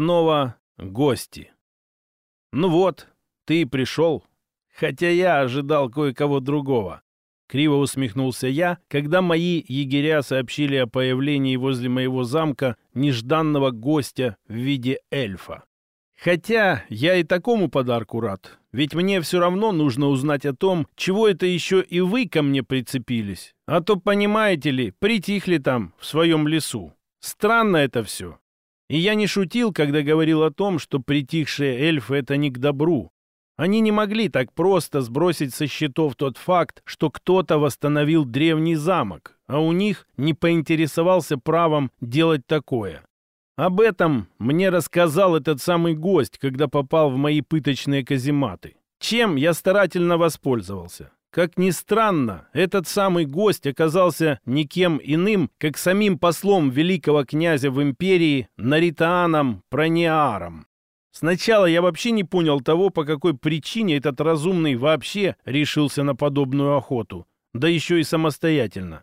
снова гости. Ну вот, ты пришел. Хотя я ожидал кое-кого другого. Криво усмехнулся я, когда мои егеря сообщили о появлении возле моего замка нежданного гостя в виде эльфа. Хотя я и такому подарку рад, ведь мне все равно нужно узнать о том, чего это еще и вы ко мне прицепились. А то, понимаете ли, притихли там, в своем лесу. Странно это все. И я не шутил, когда говорил о том, что притихшие эльфы — это не к добру. Они не могли так просто сбросить со счетов тот факт, что кто-то восстановил древний замок, а у них не поинтересовался правом делать такое. Об этом мне рассказал этот самый гость, когда попал в мои пыточные казематы. Чем я старательно воспользовался. Как ни странно, этот самый гость оказался никем иным, как самим послом великого князя в империи Наритааном Прониаром. Сначала я вообще не понял того, по какой причине этот разумный вообще решился на подобную охоту, да еще и самостоятельно.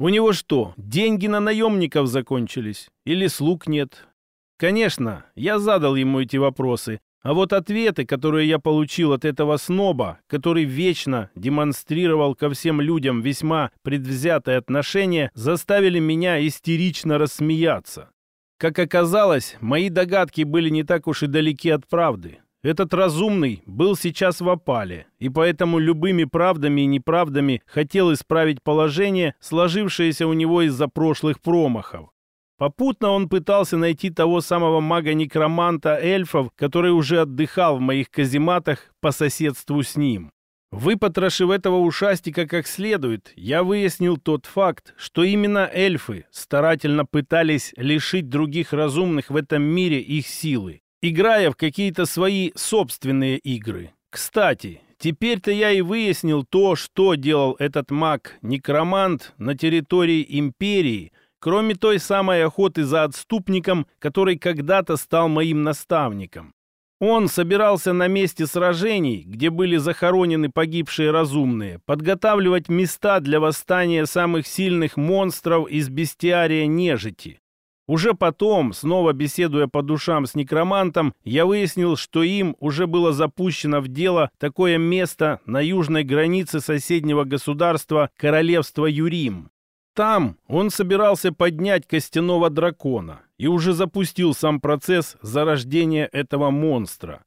У него что, деньги на наемников закончились? Или слуг нет? Конечно, я задал ему эти вопросы, а вот ответы, которые я получил от этого сноба, который вечно демонстрировал ко всем людям весьма предвзятое отношение, заставили меня истерично рассмеяться. Как оказалось, мои догадки были не так уж и далеки от правды. Этот разумный был сейчас в опале, и поэтому любыми правдами и неправдами хотел исправить положение, сложившееся у него из-за прошлых промахов. Попутно он пытался найти того самого мага-некроманта эльфов, который уже отдыхал в моих казематах по соседству с ним. Выпотрошив этого ушастика как следует, я выяснил тот факт, что именно эльфы старательно пытались лишить других разумных в этом мире их силы играя в какие-то свои собственные игры. Кстати, теперь-то я и выяснил то, что делал этот маг-некромант на территории Империи, кроме той самой охоты за отступником, который когда-то стал моим наставником. Он собирался на месте сражений, где были захоронены погибшие разумные, подготавливать места для восстания самых сильных монстров из бестиария нежити. Уже потом, снова беседуя по душам с некромантом, я выяснил, что им уже было запущено в дело такое место на южной границе соседнего государства Королевства Юрим. Там он собирался поднять костяного дракона и уже запустил сам процесс зарождения этого монстра.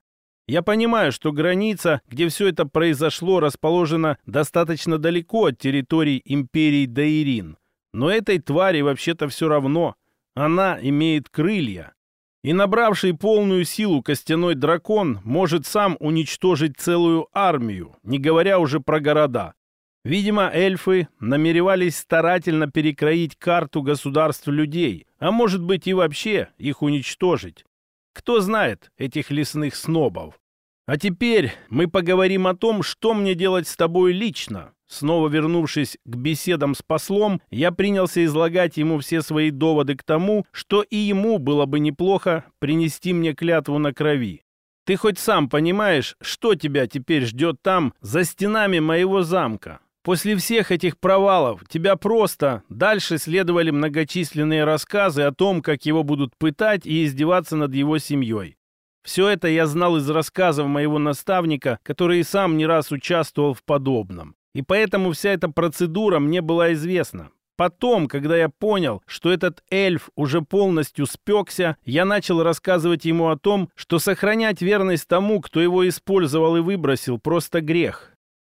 Я понимаю, что граница, где все это произошло, расположена достаточно далеко от территории империи Даирин. Но этой твари вообще-то все равно – она имеет крылья. И набравший полную силу костяной дракон может сам уничтожить целую армию, не говоря уже про города. Видимо, эльфы намеревались старательно перекроить карту государств людей, а может быть и вообще их уничтожить. Кто знает этих лесных снобов? А теперь мы поговорим о том, что мне делать с тобой лично. Снова вернувшись к беседам с послом, я принялся излагать ему все свои доводы к тому, что и ему было бы неплохо принести мне клятву на крови. Ты хоть сам понимаешь, что тебя теперь ждет там, за стенами моего замка? После всех этих провалов тебя просто дальше следовали многочисленные рассказы о том, как его будут пытать и издеваться над его семьей. Все это я знал из рассказов моего наставника, который и сам не раз участвовал в подобном. И поэтому вся эта процедура мне была известна. Потом, когда я понял, что этот эльф уже полностью спекся, я начал рассказывать ему о том, что сохранять верность тому, кто его использовал и выбросил, просто грех.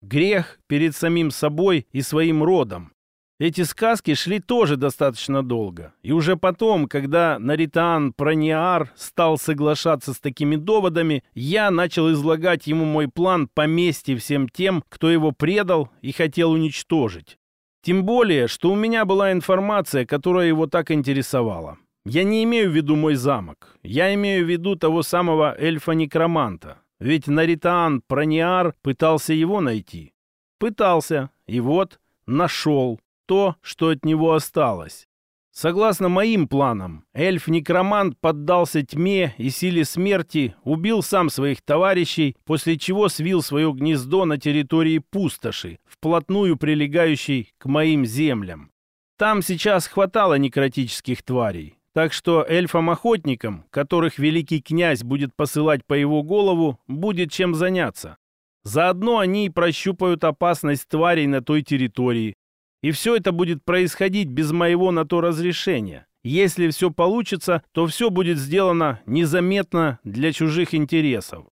Грех перед самим собой и своим родом. Эти сказки шли тоже достаточно долго. И уже потом, когда Наритан Прониар стал соглашаться с такими доводами, я начал излагать ему мой план помести всем тем, кто его предал и хотел уничтожить. Тем более, что у меня была информация, которая его так интересовала. Я не имею в виду мой замок. Я имею в виду того самого эльфа-некроманта. Ведь Наритан Прониар пытался его найти. Пытался. И вот нашел то, что от него осталось. Согласно моим планам, эльф-некромант поддался тьме и силе смерти, убил сам своих товарищей, после чего свил свое гнездо на территории пустоши, вплотную прилегающей к моим землям. Там сейчас хватало некротических тварей. Так что эльфам-охотникам, которых великий князь будет посылать по его голову, будет чем заняться. Заодно они и прощупают опасность тварей на той территории. И все это будет происходить без моего на то разрешения. Если все получится, то все будет сделано незаметно для чужих интересов.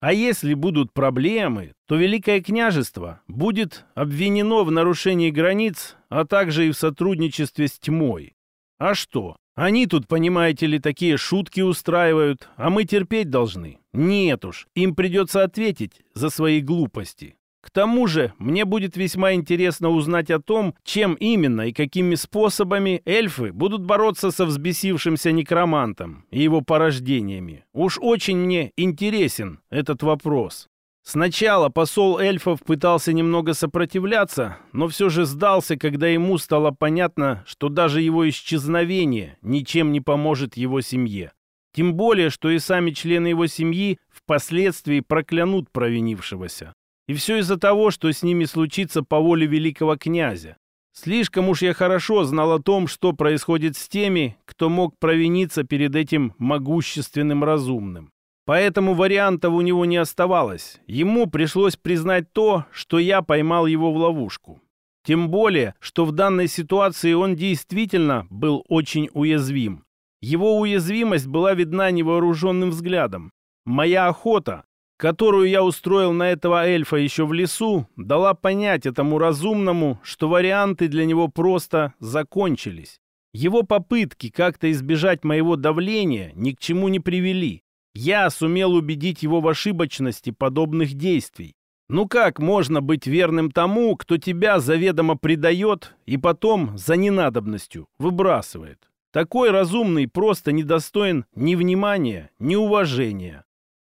А если будут проблемы, то Великое княжество будет обвинено в нарушении границ, а также и в сотрудничестве с тьмой. А что? Они тут, понимаете ли, такие шутки устраивают, а мы терпеть должны. Нет уж, им придется ответить за свои глупости. К тому же, мне будет весьма интересно узнать о том, чем именно и какими способами эльфы будут бороться со взбесившимся некромантом и его порождениями. Уж очень мне интересен этот вопрос. Сначала посол эльфов пытался немного сопротивляться, но все же сдался, когда ему стало понятно, что даже его исчезновение ничем не поможет его семье. Тем более, что и сами члены его семьи впоследствии проклянут провинившегося. И все из-за того, что с ними случится по воле великого князя. Слишком уж я хорошо знал о том, что происходит с теми, кто мог провиниться перед этим могущественным разумным. Поэтому вариантов у него не оставалось. Ему пришлось признать то, что я поймал его в ловушку. Тем более, что в данной ситуации он действительно был очень уязвим. Его уязвимость была видна невооруженным взглядом. Моя охота, которую я устроил на этого эльфа еще в лесу, дала понять этому разумному, что варианты для него просто закончились. Его попытки как-то избежать моего давления ни к чему не привели. Я сумел убедить его в ошибочности подобных действий. Ну как можно быть верным тому, кто тебя заведомо предает и потом за ненадобностью выбрасывает? Такой разумный просто недостоин ни внимания, ни уважения.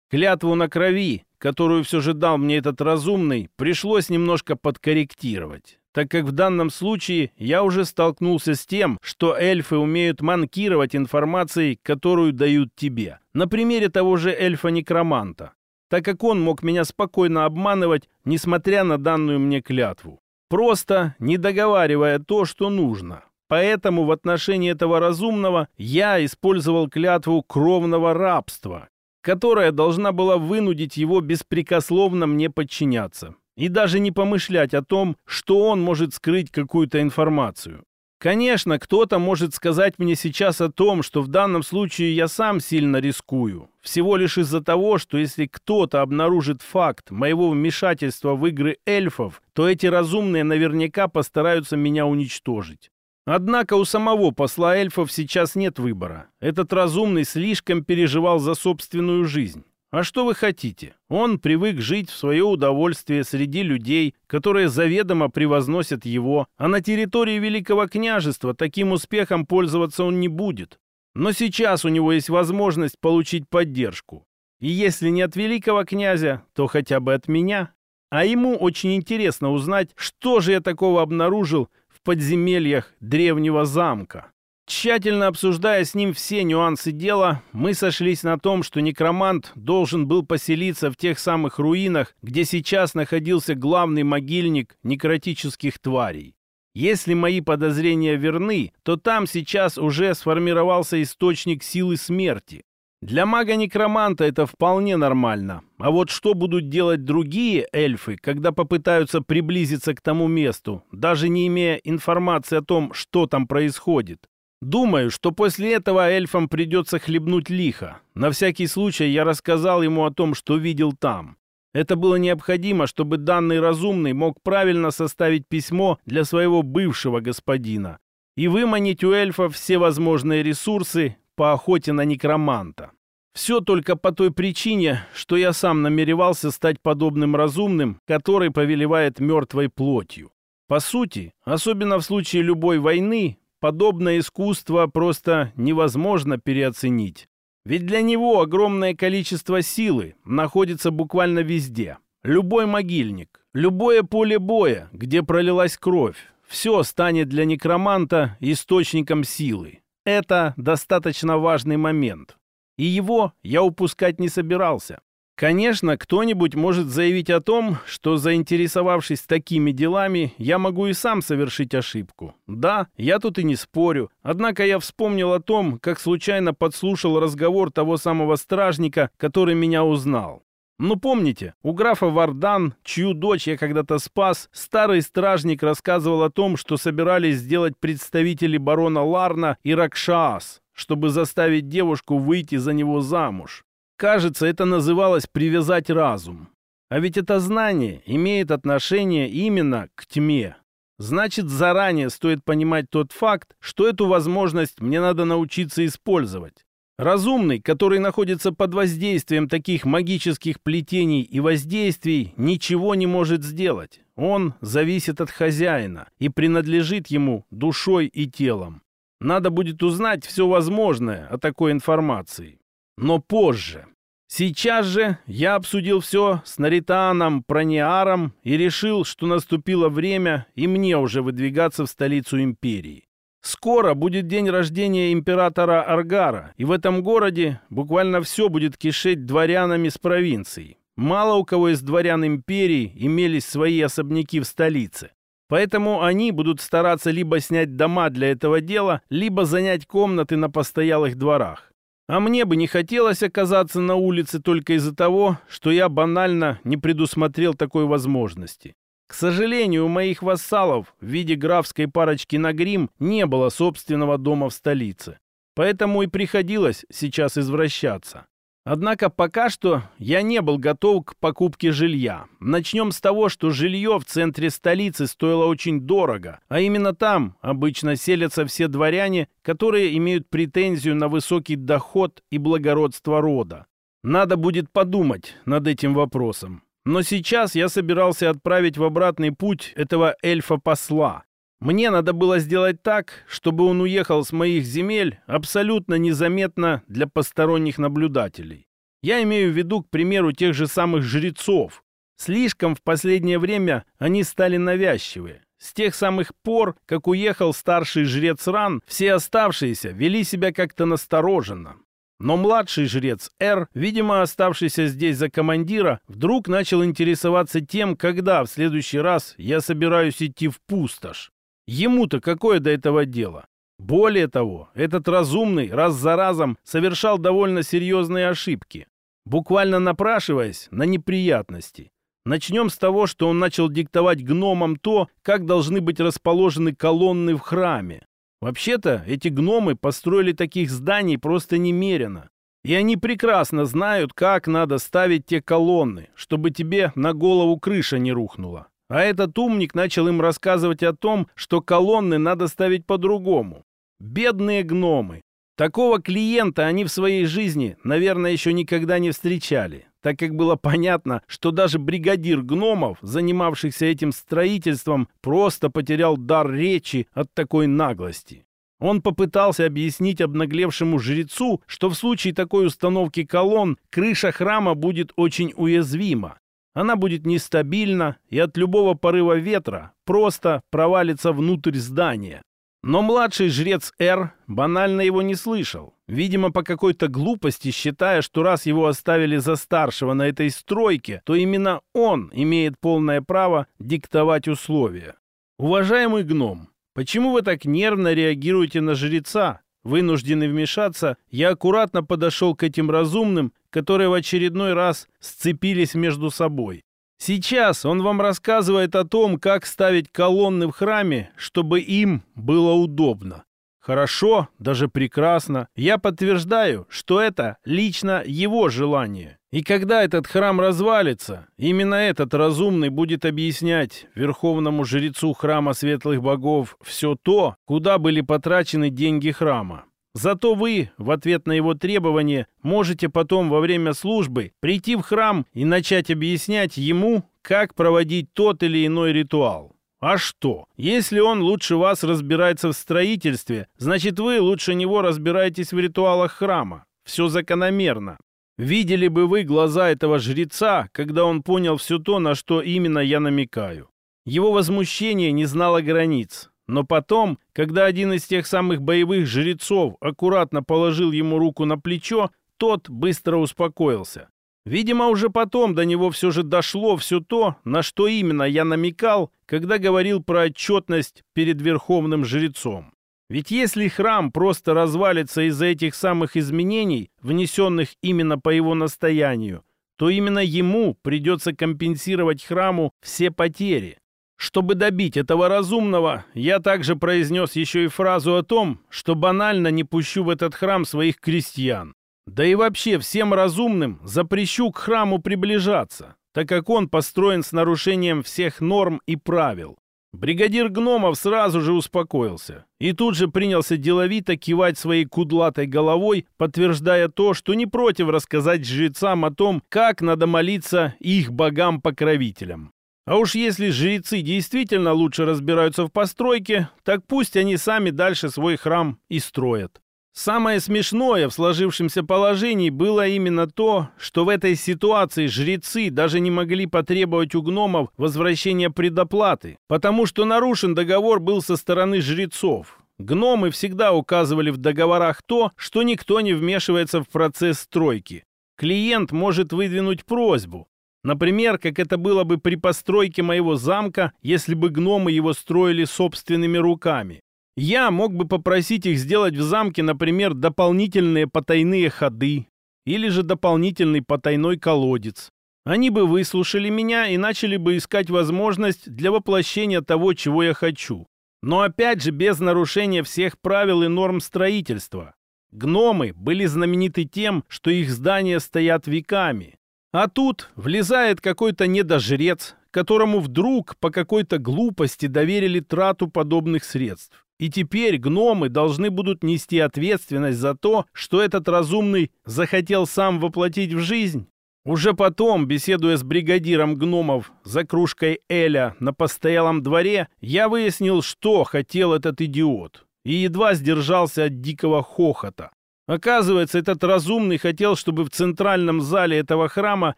Клятву на крови, которую все же дал мне этот разумный, пришлось немножко подкорректировать так как в данном случае я уже столкнулся с тем, что эльфы умеют манкировать информацией, которую дают тебе. На примере того же эльфа-некроманта. Так как он мог меня спокойно обманывать, несмотря на данную мне клятву. Просто не договаривая то, что нужно. Поэтому в отношении этого разумного я использовал клятву кровного рабства, которая должна была вынудить его беспрекословно мне подчиняться и даже не помышлять о том, что он может скрыть какую-то информацию. Конечно, кто-то может сказать мне сейчас о том, что в данном случае я сам сильно рискую. Всего лишь из-за того, что если кто-то обнаружит факт моего вмешательства в игры эльфов, то эти разумные наверняка постараются меня уничтожить. Однако у самого посла эльфов сейчас нет выбора. Этот разумный слишком переживал за собственную жизнь. А что вы хотите? Он привык жить в свое удовольствие среди людей, которые заведомо превозносят его, а на территории Великого княжества таким успехом пользоваться он не будет. Но сейчас у него есть возможность получить поддержку. И если не от великого князя, то хотя бы от меня. А ему очень интересно узнать, что же я такого обнаружил в подземельях древнего замка. Тщательно обсуждая с ним все нюансы дела, мы сошлись на том, что некромант должен был поселиться в тех самых руинах, где сейчас находился главный могильник некротических тварей. Если мои подозрения верны, то там сейчас уже сформировался источник силы смерти. Для мага-некроманта это вполне нормально. А вот что будут делать другие эльфы, когда попытаются приблизиться к тому месту, даже не имея информации о том, что там происходит? Думаю, что после этого эльфам придется хлебнуть лихо. На всякий случай я рассказал ему о том, что видел там. Это было необходимо, чтобы данный разумный мог правильно составить письмо для своего бывшего господина и выманить у эльфов все возможные ресурсы по охоте на некроманта. Все только по той причине, что я сам намеревался стать подобным разумным, который повелевает мертвой плотью. По сути, особенно в случае любой войны, подобное искусство просто невозможно переоценить. Ведь для него огромное количество силы находится буквально везде. Любой могильник, любое поле боя, где пролилась кровь, все станет для некроманта источником силы. Это достаточно важный момент. И его я упускать не собирался. Конечно, кто-нибудь может заявить о том, что, заинтересовавшись такими делами, я могу и сам совершить ошибку. Да, я тут и не спорю. Однако я вспомнил о том, как случайно подслушал разговор того самого стражника, который меня узнал. Ну, помните, у графа Вардан, чью дочь я когда-то спас, старый стражник рассказывал о том, что собирались сделать представители барона Ларна и Ракшаас, чтобы заставить девушку выйти за него замуж. Кажется, это называлось «привязать разум». А ведь это знание имеет отношение именно к тьме. Значит, заранее стоит понимать тот факт, что эту возможность мне надо научиться использовать. Разумный, который находится под воздействием таких магических плетений и воздействий, ничего не может сделать. Он зависит от хозяина и принадлежит ему душой и телом. Надо будет узнать все возможное о такой информации но позже. Сейчас же я обсудил все с Наританом Прониаром и решил, что наступило время и мне уже выдвигаться в столицу империи. Скоро будет день рождения императора Аргара, и в этом городе буквально все будет кишеть дворянами с провинцией. Мало у кого из дворян империи имелись свои особняки в столице. Поэтому они будут стараться либо снять дома для этого дела, либо занять комнаты на постоялых дворах. А мне бы не хотелось оказаться на улице только из-за того, что я банально не предусмотрел такой возможности. К сожалению, у моих вассалов в виде графской парочки на грим не было собственного дома в столице. Поэтому и приходилось сейчас извращаться. Однако пока что я не был готов к покупке жилья. Начнем с того, что жилье в центре столицы стоило очень дорого, а именно там обычно селятся все дворяне, которые имеют претензию на высокий доход и благородство рода. Надо будет подумать над этим вопросом. Но сейчас я собирался отправить в обратный путь этого эльфа-посла. Мне надо было сделать так, чтобы он уехал с моих земель абсолютно незаметно для посторонних наблюдателей. Я имею в виду, к примеру, тех же самых жрецов. Слишком в последнее время они стали навязчивые. С тех самых пор, как уехал старший жрец Ран, все оставшиеся вели себя как-то настороженно. Но младший жрец Р, видимо, оставшийся здесь за командира, вдруг начал интересоваться тем, когда в следующий раз я собираюсь идти в пустошь. Ему-то какое до этого дело? Более того, этот разумный раз за разом совершал довольно серьезные ошибки, буквально напрашиваясь на неприятности. Начнем с того, что он начал диктовать гномам то, как должны быть расположены колонны в храме. Вообще-то, эти гномы построили таких зданий просто немерено. И они прекрасно знают, как надо ставить те колонны, чтобы тебе на голову крыша не рухнула. А этот умник начал им рассказывать о том, что колонны надо ставить по-другому. Бедные гномы. Такого клиента они в своей жизни, наверное, еще никогда не встречали, так как было понятно, что даже бригадир гномов, занимавшихся этим строительством, просто потерял дар речи от такой наглости. Он попытался объяснить обнаглевшему жрецу, что в случае такой установки колонн крыша храма будет очень уязвима, она будет нестабильна и от любого порыва ветра просто провалится внутрь здания. Но младший жрец Р банально его не слышал. Видимо, по какой-то глупости, считая, что раз его оставили за старшего на этой стройке, то именно он имеет полное право диктовать условия. Уважаемый гном, почему вы так нервно реагируете на жреца? Вынужденный вмешаться, я аккуратно подошел к этим разумным, которые в очередной раз сцепились между собой. Сейчас он вам рассказывает о том, как ставить колонны в храме, чтобы им было удобно. Хорошо, даже прекрасно. Я подтверждаю, что это лично его желание. И когда этот храм развалится, именно этот разумный будет объяснять верховному жрецу храма светлых богов все то, куда были потрачены деньги храма. Зато вы, в ответ на его требования, можете потом во время службы прийти в храм и начать объяснять ему, как проводить тот или иной ритуал. А что? Если он лучше вас разбирается в строительстве, значит вы лучше него разбираетесь в ритуалах храма. Все закономерно. Видели бы вы глаза этого жреца, когда он понял все то, на что именно я намекаю. Его возмущение не знало границ. Но потом, когда один из тех самых боевых жрецов аккуратно положил ему руку на плечо, тот быстро успокоился. Видимо, уже потом до него все же дошло все то, на что именно я намекал, когда говорил про отчетность перед верховным жрецом. Ведь если храм просто развалится из-за этих самых изменений, внесенных именно по его настоянию, то именно ему придется компенсировать храму все потери. Чтобы добить этого разумного, я также произнес еще и фразу о том, что банально не пущу в этот храм своих крестьян. Да и вообще всем разумным запрещу к храму приближаться, так как он построен с нарушением всех норм и правил. Бригадир гномов сразу же успокоился и тут же принялся деловито кивать своей кудлатой головой, подтверждая то, что не против рассказать жрецам о том, как надо молиться их богам-покровителям. А уж если жрецы действительно лучше разбираются в постройке, так пусть они сами дальше свой храм и строят. Самое смешное в сложившемся положении было именно то, что в этой ситуации жрецы даже не могли потребовать у гномов возвращения предоплаты, потому что нарушен договор был со стороны жрецов. Гномы всегда указывали в договорах то, что никто не вмешивается в процесс стройки. Клиент может выдвинуть просьбу. Например, как это было бы при постройке моего замка, если бы гномы его строили собственными руками. Я мог бы попросить их сделать в замке, например, дополнительные потайные ходы или же дополнительный потайной колодец. Они бы выслушали меня и начали бы искать возможность для воплощения того, чего я хочу. Но опять же без нарушения всех правил и норм строительства. Гномы были знамениты тем, что их здания стоят веками. А тут влезает какой-то недожрец, которому вдруг по какой-то глупости доверили трату подобных средств. И теперь гномы должны будут нести ответственность за то, что этот разумный захотел сам воплотить в жизнь. Уже потом, беседуя с бригадиром гномов за кружкой Эля на постоялом дворе, я выяснил, что хотел этот идиот, и едва сдержался от дикого хохота. Оказывается, этот разумный хотел, чтобы в центральном зале этого храма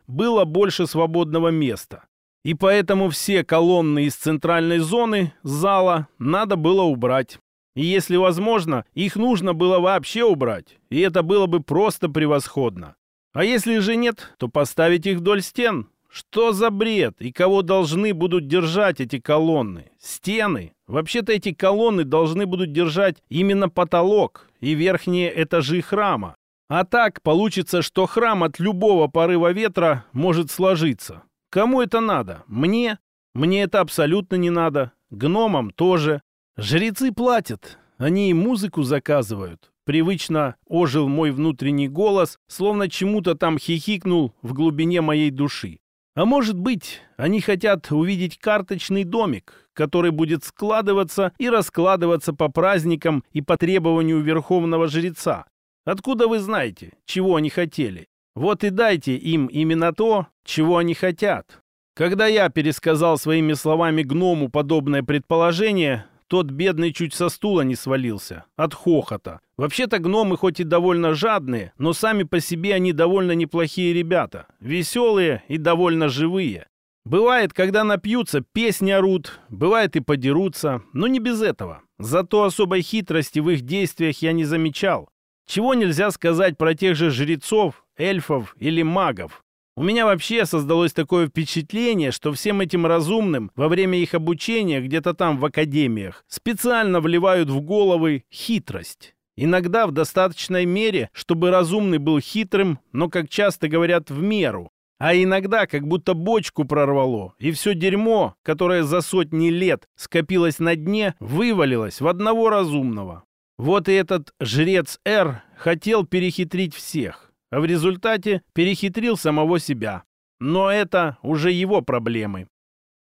было больше свободного места. И поэтому все колонны из центральной зоны зала надо было убрать. И если возможно, их нужно было вообще убрать. И это было бы просто превосходно. А если же нет, то поставить их вдоль стен. Что за бред? И кого должны будут держать эти колонны? Стены? Вообще-то эти колонны должны будут держать именно потолок и верхние этажи храма. А так получится, что храм от любого порыва ветра может сложиться. Кому это надо? Мне? Мне это абсолютно не надо. Гномам тоже. Жрецы платят. Они и музыку заказывают. Привычно ожил мой внутренний голос, словно чему-то там хихикнул в глубине моей души. А может быть, они хотят увидеть карточный домик, который будет складываться и раскладываться по праздникам и по требованию верховного жреца. Откуда вы знаете, чего они хотели? Вот и дайте им именно то, чего они хотят. Когда я пересказал своими словами гному подобное предположение, тот бедный чуть со стула не свалился. От хохота. Вообще-то гномы хоть и довольно жадные, но сами по себе они довольно неплохие ребята. Веселые и довольно живые. Бывает, когда напьются, песни орут, бывает и подерутся, но не без этого. Зато особой хитрости в их действиях я не замечал. Чего нельзя сказать про тех же жрецов, эльфов или магов. У меня вообще создалось такое впечатление, что всем этим разумным во время их обучения где-то там в академиях специально вливают в головы хитрость. Иногда в достаточной мере, чтобы разумный был хитрым, но, как часто говорят, в меру. А иногда как будто бочку прорвало, и все дерьмо, которое за сотни лет скопилось на дне, вывалилось в одного разумного. Вот и этот жрец Р хотел перехитрить всех а в результате перехитрил самого себя. Но это уже его проблемы.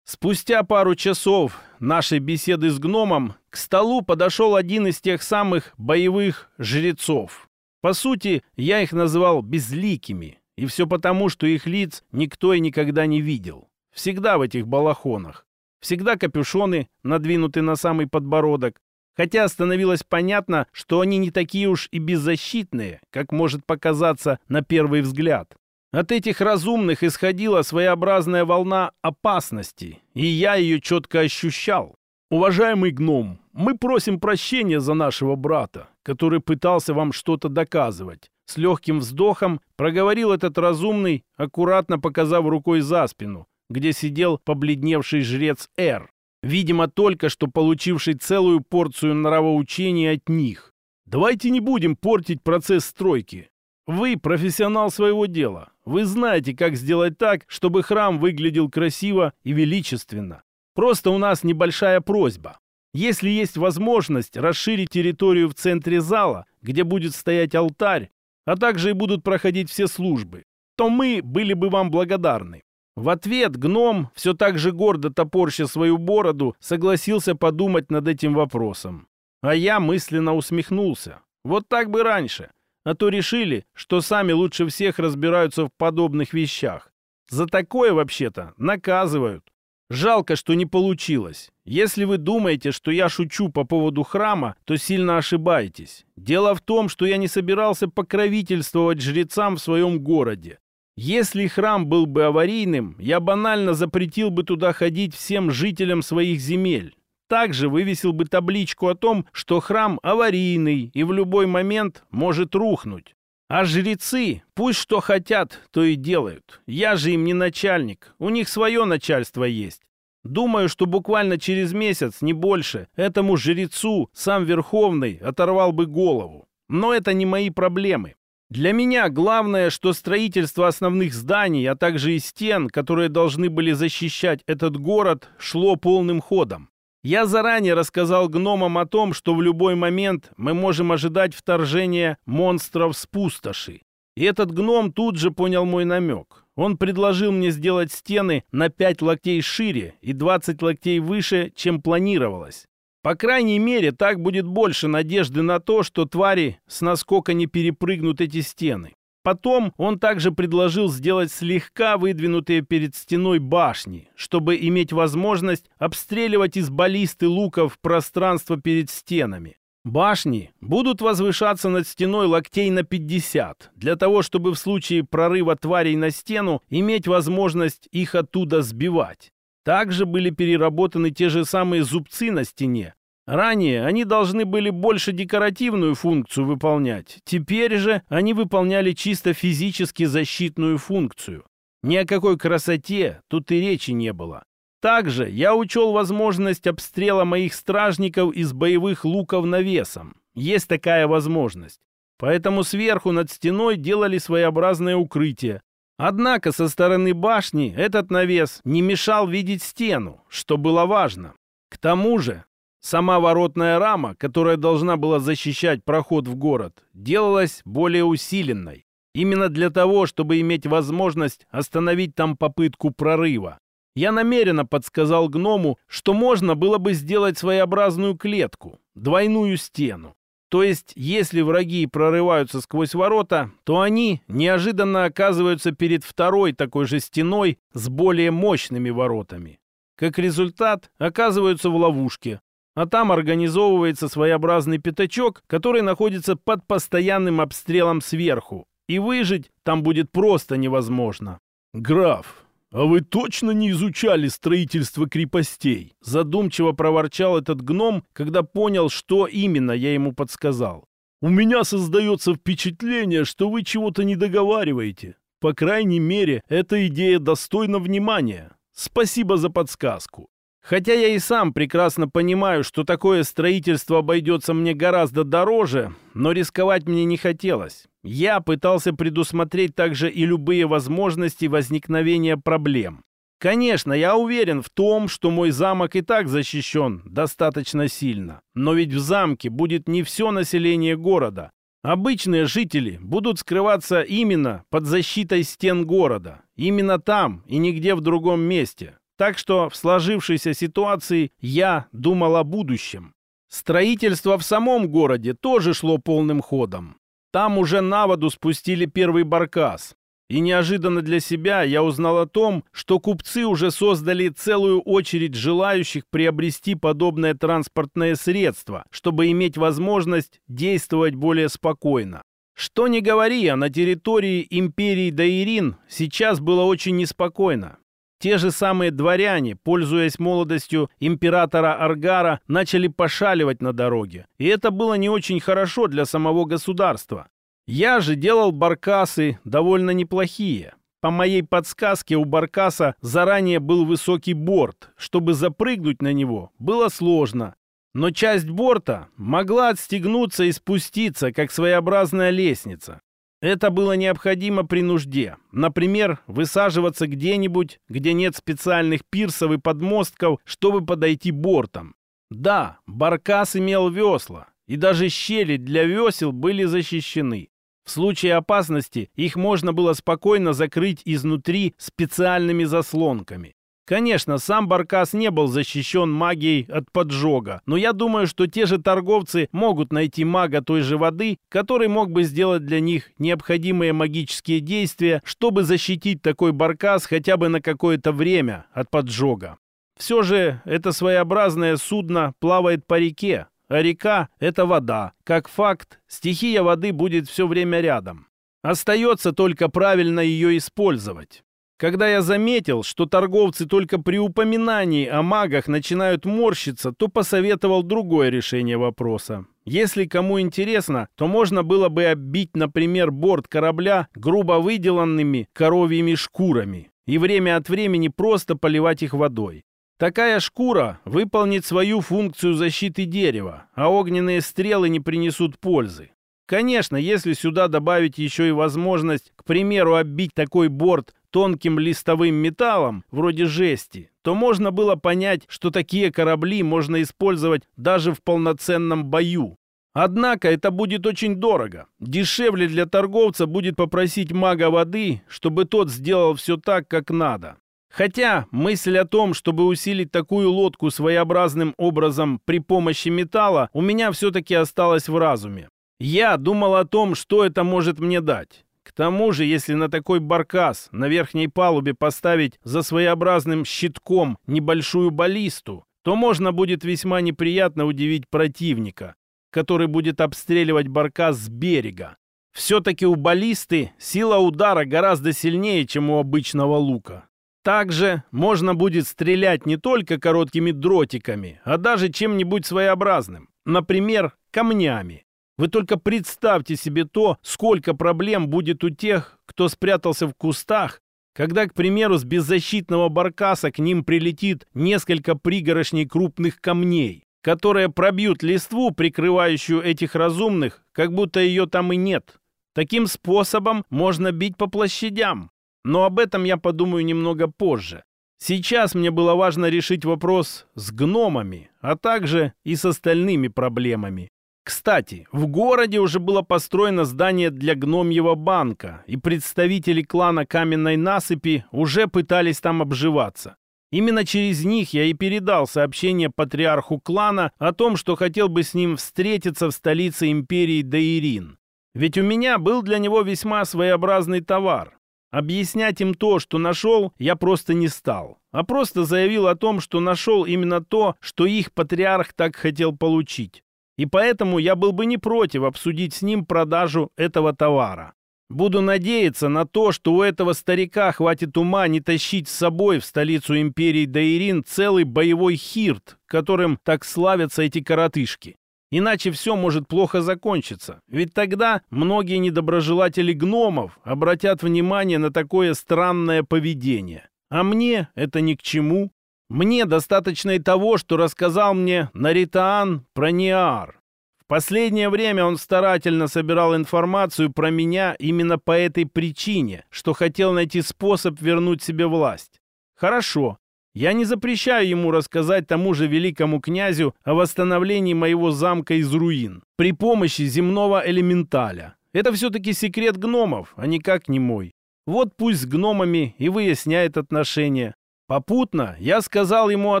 Спустя пару часов нашей беседы с гномом к столу подошел один из тех самых боевых жрецов. По сути, я их называл безликими, и все потому, что их лиц никто и никогда не видел. Всегда в этих балахонах. Всегда капюшоны надвинуты на самый подбородок, Хотя становилось понятно, что они не такие уж и беззащитные, как может показаться на первый взгляд. От этих разумных исходила своеобразная волна опасности, и я ее четко ощущал. «Уважаемый гном, мы просим прощения за нашего брата, который пытался вам что-то доказывать. С легким вздохом проговорил этот разумный, аккуратно показав рукой за спину, где сидел побледневший жрец Эр, видимо, только что получивший целую порцию нравоучений от них. Давайте не будем портить процесс стройки. Вы профессионал своего дела. Вы знаете, как сделать так, чтобы храм выглядел красиво и величественно. Просто у нас небольшая просьба. Если есть возможность расширить территорию в центре зала, где будет стоять алтарь, а также и будут проходить все службы, то мы были бы вам благодарны. В ответ гном, все так же гордо топорща свою бороду, согласился подумать над этим вопросом. А я мысленно усмехнулся. Вот так бы раньше. А то решили, что сами лучше всех разбираются в подобных вещах. За такое, вообще-то, наказывают. Жалко, что не получилось. Если вы думаете, что я шучу по поводу храма, то сильно ошибаетесь. Дело в том, что я не собирался покровительствовать жрецам в своем городе. Если храм был бы аварийным, я банально запретил бы туда ходить всем жителям своих земель. Также вывесил бы табличку о том, что храм аварийный и в любой момент может рухнуть. А жрецы пусть что хотят, то и делают. Я же им не начальник, у них свое начальство есть. Думаю, что буквально через месяц, не больше, этому жрецу сам Верховный оторвал бы голову. Но это не мои проблемы. Для меня главное, что строительство основных зданий, а также и стен, которые должны были защищать этот город, шло полным ходом. Я заранее рассказал гномам о том, что в любой момент мы можем ожидать вторжения монстров с пустоши. И этот гном тут же понял мой намек. Он предложил мне сделать стены на 5 локтей шире и 20 локтей выше, чем планировалось. По крайней мере, так будет больше надежды на то, что твари с наскока не перепрыгнут эти стены. Потом он также предложил сделать слегка выдвинутые перед стеной башни, чтобы иметь возможность обстреливать из баллисты луков пространство перед стенами. Башни будут возвышаться над стеной локтей на 50, для того, чтобы в случае прорыва тварей на стену иметь возможность их оттуда сбивать. Также были переработаны те же самые зубцы на стене, Ранее они должны были больше декоративную функцию выполнять. Теперь же они выполняли чисто физически защитную функцию. Ни о какой красоте тут и речи не было. Также я учел возможность обстрела моих стражников из боевых луков навесом. Есть такая возможность. Поэтому сверху над стеной делали своеобразное укрытие. Однако со стороны башни этот навес не мешал видеть стену, что было важно. К тому же Сама воротная рама, которая должна была защищать проход в город, делалась более усиленной. Именно для того, чтобы иметь возможность остановить там попытку прорыва. Я намеренно подсказал гному, что можно было бы сделать своеобразную клетку, двойную стену. То есть, если враги прорываются сквозь ворота, то они неожиданно оказываются перед второй такой же стеной с более мощными воротами. Как результат, оказываются в ловушке, а там организовывается своеобразный пятачок, который находится под постоянным обстрелом сверху. И выжить там будет просто невозможно. «Граф, а вы точно не изучали строительство крепостей?» Задумчиво проворчал этот гном, когда понял, что именно я ему подсказал. «У меня создается впечатление, что вы чего-то не договариваете. По крайней мере, эта идея достойна внимания. Спасибо за подсказку. Хотя я и сам прекрасно понимаю, что такое строительство обойдется мне гораздо дороже, но рисковать мне не хотелось. Я пытался предусмотреть также и любые возможности возникновения проблем. Конечно, я уверен в том, что мой замок и так защищен достаточно сильно. Но ведь в замке будет не все население города. Обычные жители будут скрываться именно под защитой стен города. Именно там и нигде в другом месте. Так что в сложившейся ситуации я думал о будущем. Строительство в самом городе тоже шло полным ходом. Там уже на воду спустили первый баркас. И неожиданно для себя я узнал о том, что купцы уже создали целую очередь желающих приобрести подобное транспортное средство, чтобы иметь возможность действовать более спокойно. Что ни говори, а на территории империи Даирин сейчас было очень неспокойно. Те же самые дворяне, пользуясь молодостью императора Аргара, начали пошаливать на дороге. И это было не очень хорошо для самого государства. Я же делал баркасы довольно неплохие. По моей подсказке у баркаса заранее был высокий борт. Чтобы запрыгнуть на него, было сложно. Но часть борта могла отстегнуться и спуститься, как своеобразная лестница. Это было необходимо при нужде. Например, высаживаться где-нибудь, где нет специальных пирсов и подмостков, чтобы подойти бортом. Да, баркас имел весла, и даже щели для весел были защищены. В случае опасности их можно было спокойно закрыть изнутри специальными заслонками. Конечно, сам Баркас не был защищен магией от поджога, но я думаю, что те же торговцы могут найти мага той же воды, который мог бы сделать для них необходимые магические действия, чтобы защитить такой Баркас хотя бы на какое-то время от поджога. Все же это своеобразное судно плавает по реке, а река — это вода. Как факт, стихия воды будет все время рядом. Остается только правильно ее использовать. Когда я заметил, что торговцы только при упоминании о магах начинают морщиться, то посоветовал другое решение вопроса. Если кому интересно, то можно было бы оббить, например, борт корабля грубо выделанными коровьими шкурами и время от времени просто поливать их водой. Такая шкура выполнит свою функцию защиты дерева, а огненные стрелы не принесут пользы. Конечно, если сюда добавить еще и возможность, к примеру, оббить такой борт тонким листовым металлом, вроде жести, то можно было понять, что такие корабли можно использовать даже в полноценном бою. Однако это будет очень дорого. Дешевле для торговца будет попросить мага воды, чтобы тот сделал все так, как надо. Хотя мысль о том, чтобы усилить такую лодку своеобразным образом при помощи металла, у меня все-таки осталась в разуме. Я думал о том, что это может мне дать. К тому же, если на такой баркас на верхней палубе поставить за своеобразным щитком небольшую баллисту, то можно будет весьма неприятно удивить противника, который будет обстреливать баркас с берега. Все-таки у баллисты сила удара гораздо сильнее, чем у обычного лука. Также можно будет стрелять не только короткими дротиками, а даже чем-нибудь своеобразным, например, камнями. Вы только представьте себе то, сколько проблем будет у тех, кто спрятался в кустах, когда, к примеру, с беззащитного баркаса к ним прилетит несколько пригорошней крупных камней, которые пробьют листву, прикрывающую этих разумных, как будто ее там и нет. Таким способом можно бить по площадям, но об этом я подумаю немного позже. Сейчас мне было важно решить вопрос с гномами, а также и с остальными проблемами. Кстати, в городе уже было построено здание для гномьего банка, и представители клана Каменной Насыпи уже пытались там обживаться. Именно через них я и передал сообщение патриарху клана о том, что хотел бы с ним встретиться в столице империи Даирин. Ведь у меня был для него весьма своеобразный товар. Объяснять им то, что нашел, я просто не стал, а просто заявил о том, что нашел именно то, что их патриарх так хотел получить. И поэтому я был бы не против обсудить с ним продажу этого товара. Буду надеяться на то, что у этого старика хватит ума не тащить с собой в столицу империи Даирин целый боевой хирт, которым так славятся эти коротышки. Иначе все может плохо закончиться. Ведь тогда многие недоброжелатели гномов обратят внимание на такое странное поведение. А мне это ни к чему. Мне достаточно и того, что рассказал мне Наритаан про Ниар. В последнее время он старательно собирал информацию про меня именно по этой причине, что хотел найти способ вернуть себе власть. Хорошо, я не запрещаю ему рассказать тому же великому князю о восстановлении моего замка из руин при помощи земного элементаля. Это все-таки секрет гномов, а никак не мой. Вот пусть с гномами и выясняет отношения. Попутно я сказал ему о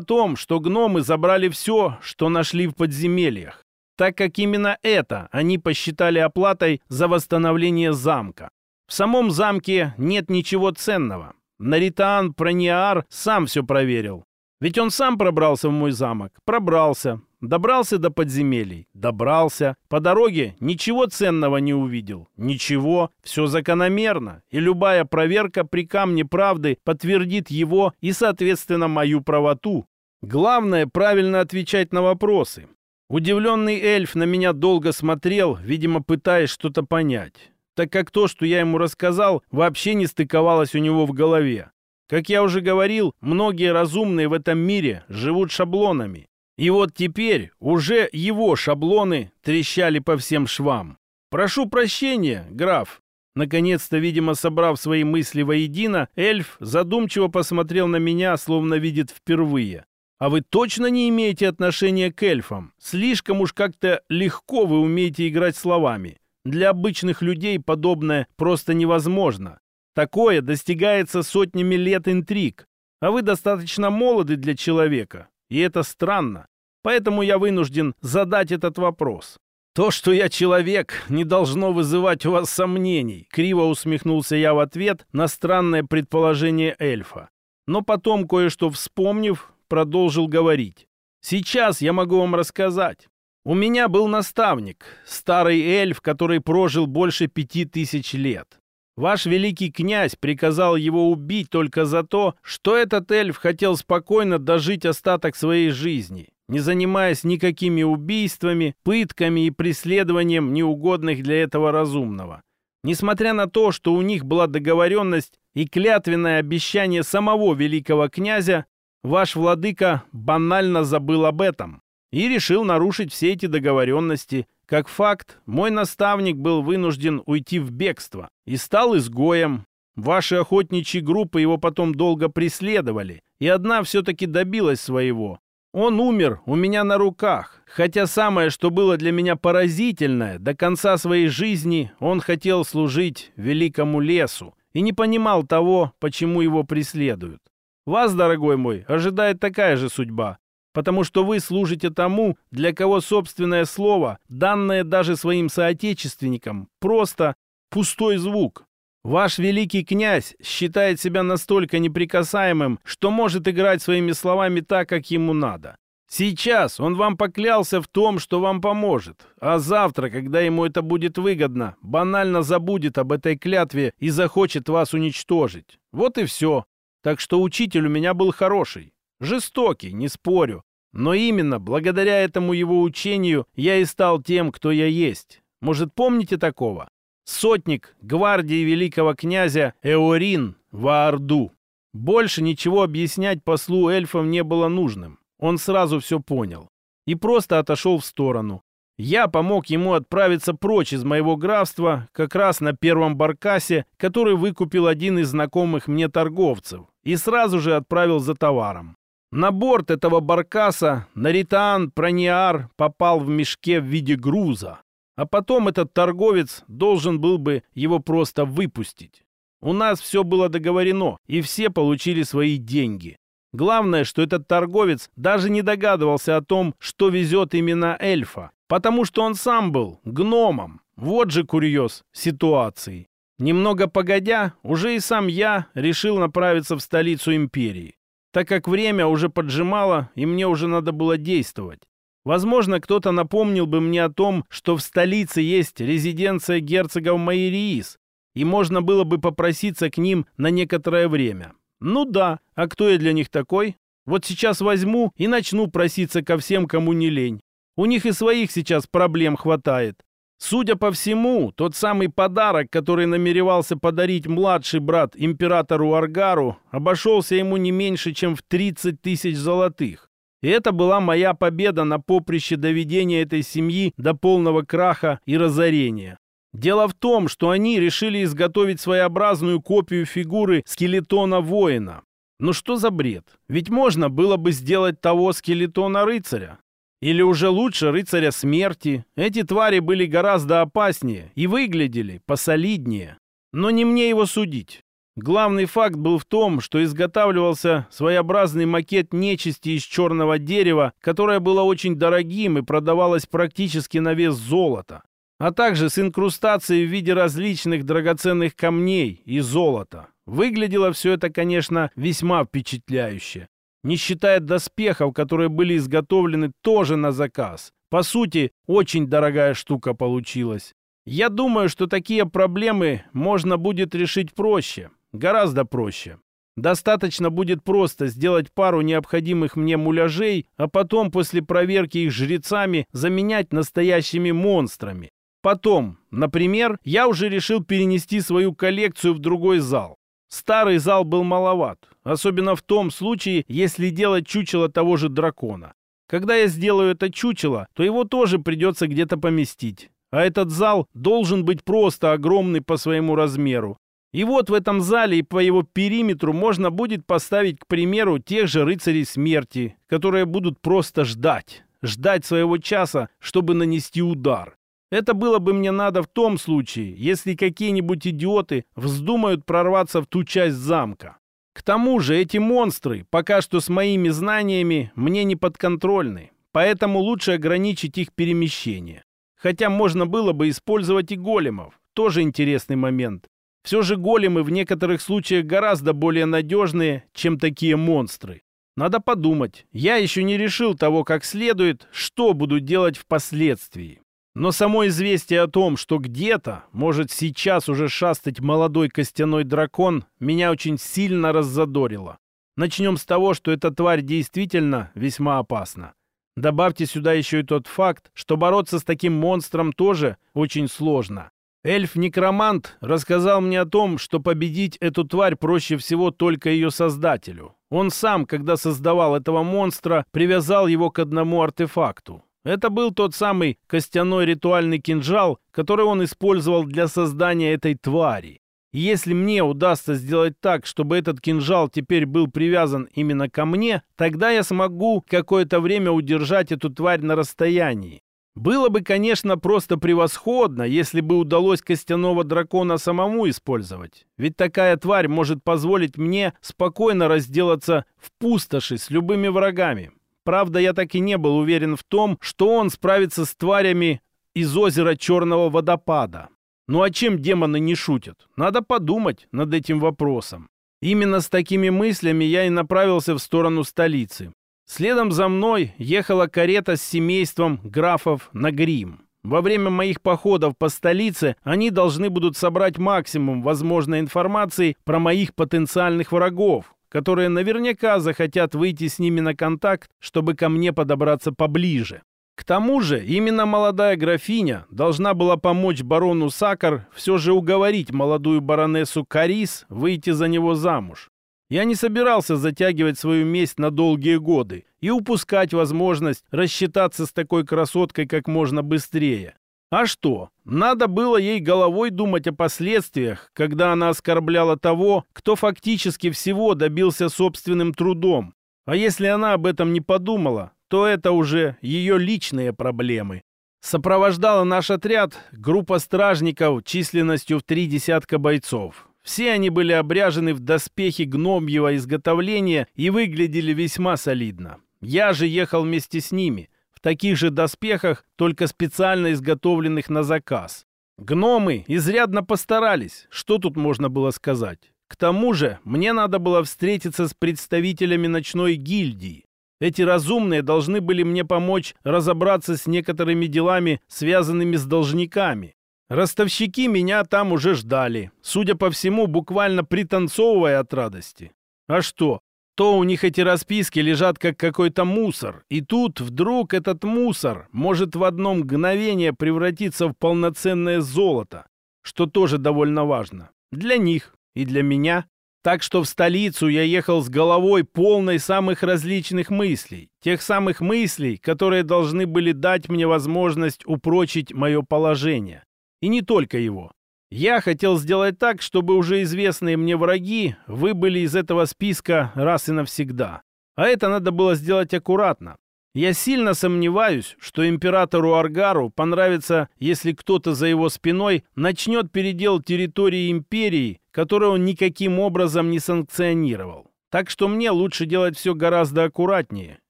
том, что гномы забрали все, что нашли в подземельях, так как именно это они посчитали оплатой за восстановление замка. В самом замке нет ничего ценного. Наритаан Прониар сам все проверил. Ведь он сам пробрался в мой замок. Пробрался. Добрался до подземелий. Добрался. По дороге ничего ценного не увидел. Ничего. Все закономерно. И любая проверка при камне правды подтвердит его и, соответственно, мою правоту. Главное, правильно отвечать на вопросы. Удивленный эльф на меня долго смотрел, видимо, пытаясь что-то понять. так как то, что я ему рассказал, вообще не стыковалось у него в голове. Как я уже говорил, многие разумные в этом мире живут шаблонами. И вот теперь уже его шаблоны трещали по всем швам. «Прошу прощения, граф». Наконец-то, видимо, собрав свои мысли воедино, эльф задумчиво посмотрел на меня, словно видит впервые. «А вы точно не имеете отношения к эльфам? Слишком уж как-то легко вы умеете играть словами. Для обычных людей подобное просто невозможно. Такое достигается сотнями лет интриг. А вы достаточно молоды для человека. И это странно. Поэтому я вынужден задать этот вопрос. То, что я человек, не должно вызывать у вас сомнений. Криво усмехнулся я в ответ на странное предположение эльфа. Но потом, кое-что вспомнив, продолжил говорить. Сейчас я могу вам рассказать. У меня был наставник, старый эльф, который прожил больше пяти тысяч лет. Ваш великий князь приказал его убить только за то, что этот эльф хотел спокойно дожить остаток своей жизни, не занимаясь никакими убийствами, пытками и преследованием неугодных для этого разумного. Несмотря на то, что у них была договоренность и клятвенное обещание самого великого князя, ваш владыка банально забыл об этом и решил нарушить все эти договоренности. Как факт, мой наставник был вынужден уйти в бегство и стал изгоем. Ваши охотничьи группы его потом долго преследовали, и одна все-таки добилась своего. Он умер у меня на руках, хотя самое, что было для меня поразительное, до конца своей жизни он хотел служить великому лесу и не понимал того, почему его преследуют. Вас, дорогой мой, ожидает такая же судьба потому что вы служите тому, для кого собственное слово, данное даже своим соотечественникам, просто пустой звук. Ваш великий князь считает себя настолько неприкасаемым, что может играть своими словами так, как ему надо. Сейчас он вам поклялся в том, что вам поможет, а завтра, когда ему это будет выгодно, банально забудет об этой клятве и захочет вас уничтожить. Вот и все. Так что учитель у меня был хороший. Жестокий, не спорю. Но именно благодаря этому его учению я и стал тем, кто я есть. Может, помните такого? Сотник гвардии великого князя Эорин Ваарду. Больше ничего объяснять послу эльфам не было нужным. Он сразу все понял. И просто отошел в сторону. Я помог ему отправиться прочь из моего графства как раз на первом баркасе, который выкупил один из знакомых мне торговцев, и сразу же отправил за товаром. На борт этого баркаса Наритан Прониар попал в мешке в виде груза, а потом этот торговец должен был бы его просто выпустить. У нас все было договорено, и все получили свои деньги. Главное, что этот торговец даже не догадывался о том, что везет именно эльфа, потому что он сам был гномом. Вот же курьез ситуации. Немного погодя, уже и сам я решил направиться в столицу империи так как время уже поджимало, и мне уже надо было действовать. Возможно, кто-то напомнил бы мне о том, что в столице есть резиденция герцогов Майриис, и можно было бы попроситься к ним на некоторое время. Ну да, а кто я для них такой? Вот сейчас возьму и начну проситься ко всем, кому не лень. У них и своих сейчас проблем хватает. Судя по всему, тот самый подарок, который намеревался подарить младший брат императору Аргару, обошелся ему не меньше, чем в 30 тысяч золотых. И это была моя победа на поприще доведения этой семьи до полного краха и разорения. Дело в том, что они решили изготовить своеобразную копию фигуры скелетона воина. Ну что за бред? Ведь можно было бы сделать того скелетона рыцаря. Или уже лучше рыцаря смерти. Эти твари были гораздо опаснее и выглядели посолиднее. Но не мне его судить. Главный факт был в том, что изготавливался своеобразный макет нечисти из черного дерева, которое было очень дорогим и продавалось практически на вес золота, а также с инкрустацией в виде различных драгоценных камней и золота. Выглядело все это, конечно, весьма впечатляюще не считая доспехов, которые были изготовлены тоже на заказ. По сути, очень дорогая штука получилась. Я думаю, что такие проблемы можно будет решить проще, гораздо проще. Достаточно будет просто сделать пару необходимых мне муляжей, а потом после проверки их жрецами заменять настоящими монстрами. Потом, например, я уже решил перенести свою коллекцию в другой зал. Старый зал был маловат, особенно в том случае, если делать чучело того же дракона. Когда я сделаю это чучело, то его тоже придется где-то поместить. А этот зал должен быть просто огромный по своему размеру. И вот в этом зале и по его периметру можно будет поставить, к примеру, тех же рыцарей смерти, которые будут просто ждать, ждать своего часа, чтобы нанести удар. Это было бы мне надо в том случае, если какие-нибудь идиоты вздумают прорваться в ту часть замка. К тому же эти монстры пока что с моими знаниями мне не подконтрольны, поэтому лучше ограничить их перемещение. Хотя можно было бы использовать и големов, тоже интересный момент. Все же големы в некоторых случаях гораздо более надежные, чем такие монстры. Надо подумать. Я еще не решил того, как следует, что буду делать впоследствии. Но само известие о том, что где-то может сейчас уже шастать молодой костяной дракон, меня очень сильно раззадорило. Начнем с того, что эта тварь действительно весьма опасна. Добавьте сюда еще и тот факт, что бороться с таким монстром тоже очень сложно. Эльф-некромант рассказал мне о том, что победить эту тварь проще всего только ее создателю. Он сам, когда создавал этого монстра, привязал его к одному артефакту. Это был тот самый костяной ритуальный кинжал, который он использовал для создания этой твари. И если мне удастся сделать так, чтобы этот кинжал теперь был привязан именно ко мне, тогда я смогу какое-то время удержать эту тварь на расстоянии. Было бы, конечно, просто превосходно, если бы удалось костяного дракона самому использовать. Ведь такая тварь может позволить мне спокойно разделаться в пустоши с любыми врагами. Правда, я так и не был уверен в том, что он справится с тварями из озера Черного водопада. Ну а чем демоны не шутят? Надо подумать над этим вопросом. Именно с такими мыслями я и направился в сторону столицы. Следом за мной ехала карета с семейством графов на грим. Во время моих походов по столице они должны будут собрать максимум возможной информации про моих потенциальных врагов, которые наверняка захотят выйти с ними на контакт, чтобы ко мне подобраться поближе. К тому же именно молодая графиня должна была помочь барону Сакар все же уговорить молодую баронессу Карис выйти за него замуж. Я не собирался затягивать свою месть на долгие годы и упускать возможность рассчитаться с такой красоткой как можно быстрее. А что? Надо было ей головой думать о последствиях, когда она оскорбляла того, кто фактически всего добился собственным трудом. А если она об этом не подумала, то это уже ее личные проблемы. Сопровождала наш отряд группа стражников численностью в три десятка бойцов. Все они были обряжены в доспехи гномьего изготовления и выглядели весьма солидно. Я же ехал вместе с ними, таких же доспехах, только специально изготовленных на заказ. Гномы изрядно постарались, что тут можно было сказать. К тому же мне надо было встретиться с представителями ночной гильдии. Эти разумные должны были мне помочь разобраться с некоторыми делами, связанными с должниками. Ростовщики меня там уже ждали, судя по всему, буквально пританцовывая от радости. А что? То у них эти расписки лежат как какой-то мусор, и тут вдруг этот мусор может в одно мгновение превратиться в полноценное золото, что тоже довольно важно. Для них и для меня. Так что в столицу я ехал с головой полной самых различных мыслей. Тех самых мыслей, которые должны были дать мне возможность упрочить мое положение. И не только его. Я хотел сделать так, чтобы уже известные мне враги выбыли из этого списка раз и навсегда. А это надо было сделать аккуратно. Я сильно сомневаюсь, что императору Аргару понравится, если кто-то за его спиной начнет передел территории империи, которую он никаким образом не санкционировал. Так что мне лучше делать все гораздо аккуратнее.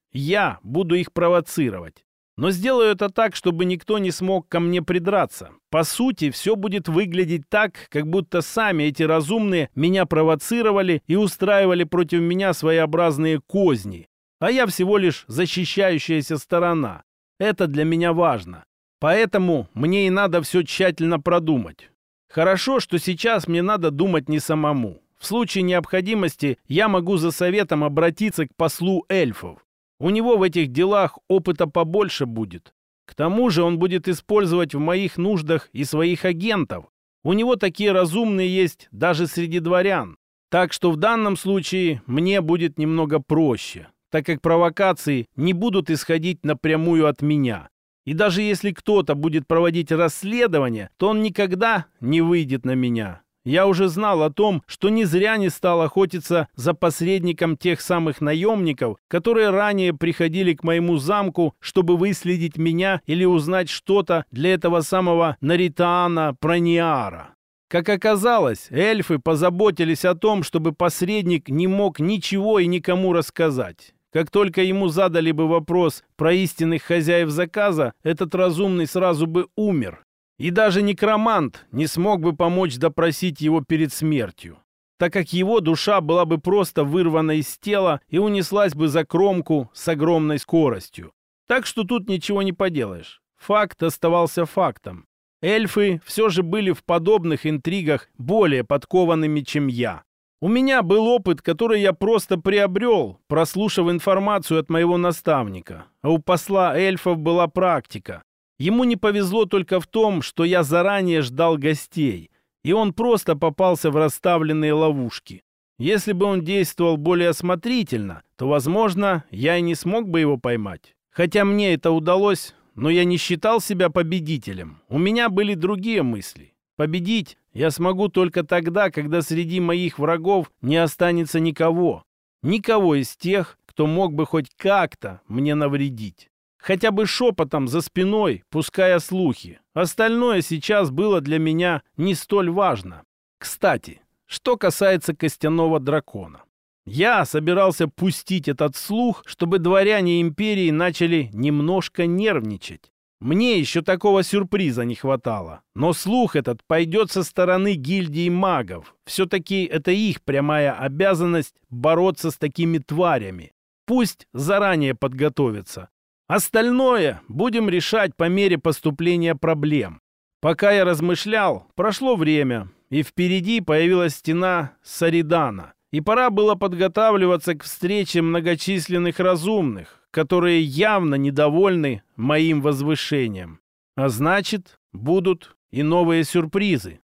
Я буду их провоцировать. Но сделаю это так, чтобы никто не смог ко мне придраться. По сути, все будет выглядеть так, как будто сами эти разумные меня провоцировали и устраивали против меня своеобразные козни. А я всего лишь защищающаяся сторона. Это для меня важно. Поэтому мне и надо все тщательно продумать. Хорошо, что сейчас мне надо думать не самому. В случае необходимости я могу за советом обратиться к послу эльфов. У него в этих делах опыта побольше будет. К тому же он будет использовать в моих нуждах и своих агентов. У него такие разумные есть даже среди дворян. Так что в данном случае мне будет немного проще, так как провокации не будут исходить напрямую от меня. И даже если кто-то будет проводить расследование, то он никогда не выйдет на меня. Я уже знал о том, что не зря не стал охотиться за посредником тех самых наемников, которые ранее приходили к моему замку, чтобы выследить меня или узнать что-то для этого самого Наритаана Прониара. Как оказалось, эльфы позаботились о том, чтобы посредник не мог ничего и никому рассказать. Как только ему задали бы вопрос про истинных хозяев заказа, этот разумный сразу бы умер. И даже некромант не смог бы помочь допросить его перед смертью, так как его душа была бы просто вырвана из тела и унеслась бы за кромку с огромной скоростью. Так что тут ничего не поделаешь. Факт оставался фактом. Эльфы все же были в подобных интригах более подкованными, чем я. У меня был опыт, который я просто приобрел, прослушав информацию от моего наставника. А у посла эльфов была практика. Ему не повезло только в том, что я заранее ждал гостей, и он просто попался в расставленные ловушки. Если бы он действовал более осмотрительно, то, возможно, я и не смог бы его поймать. Хотя мне это удалось, но я не считал себя победителем. У меня были другие мысли. Победить я смогу только тогда, когда среди моих врагов не останется никого. Никого из тех, кто мог бы хоть как-то мне навредить хотя бы шепотом за спиной, пуская слухи. Остальное сейчас было для меня не столь важно. Кстати, что касается костяного дракона. Я собирался пустить этот слух, чтобы дворяне империи начали немножко нервничать. Мне еще такого сюрприза не хватало. Но слух этот пойдет со стороны гильдии магов. Все-таки это их прямая обязанность бороться с такими тварями. Пусть заранее подготовятся. Остальное будем решать по мере поступления проблем. Пока я размышлял, прошло время, и впереди появилась стена Саридана. И пора было подготавливаться к встрече многочисленных разумных, которые явно недовольны моим возвышением. А значит, будут и новые сюрпризы.